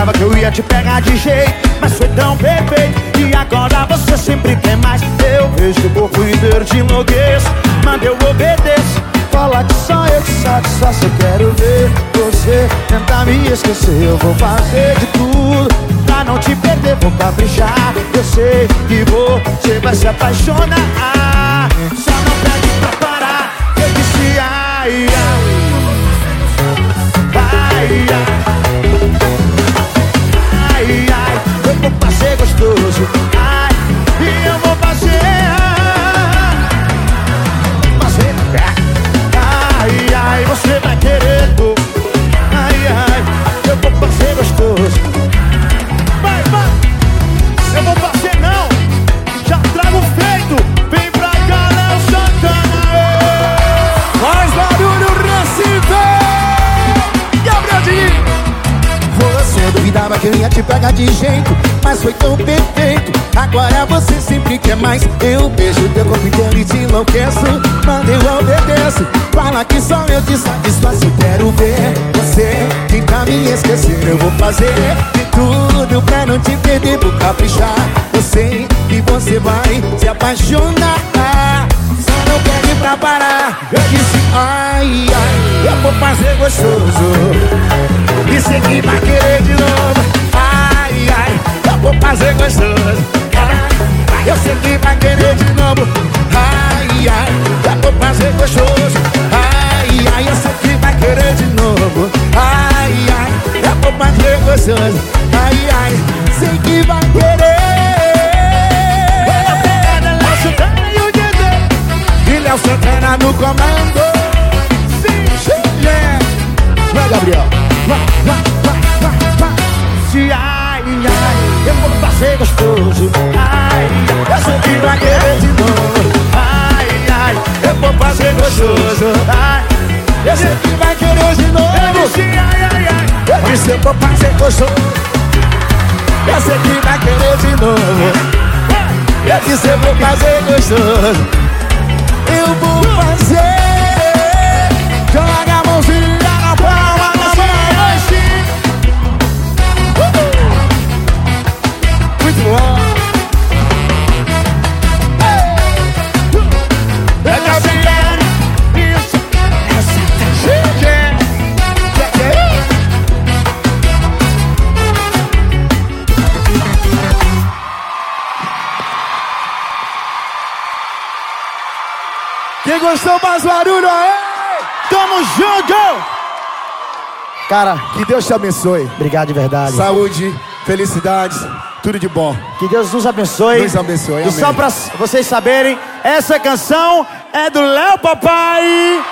duvidava que eu ia te pegar de jeito Mas foi tão perfeito E agora você sempre quer mais. Eu vejo o corpo inteiro te enlouqueço Manda eu obedeço. Fala que só eu te satisfaço Eu quero ver você. Tentar me esquecer Eu vou fazer de tudo Pra não te perder, vou caprichar. Eu sei que você vai se apaixonar ia te pegar de jeito Mas foi tão perfeito. Agora você sempre quer mais. Eu beijo teu corpo inteiro e te enlouqueço. Manda eu obedeço Fala que só eu te satisfaço. Quero ver você tentar me esquecer Eu vou fazer de tudo pra não te perder. Vou caprichar Eu sei que você vai se apaixonar. Só não pede pra parar. Eu disse ai, ai Eu vou fazer gostoso. E sei que vai querer de gostoso. Ai, ai, eu sei que vai querer de novo. Ai, ai, eu vou fazer gostoso. Ai, ai, sei que vai querer. Léo Santana e o Dedê E Léo Santana no comando. Sim, yeah. Vai, Gabriel. Vai, vai, vai, vai, vai. Se ai, ai, eu vou fazer gostoso. Ai, eu sei que vai querer de novo gostoso Ai, eu sei que vai querer de novo. Eu disse ai, ai, ai vou fazer gostoso Eu sei que vai querer de novo. Eu disse eu vou fazer gostoso Eu vou fazer Quem gostou, faz barulho aí! Tamo junto! Cara, que Deus te abençoe. Obrigado de verdade Saúde, felicidades, tudo de bom. Que Deus nos abençoe Deus abençoe, E só amém. pra vocês saberem Essa canção é do Léo Papai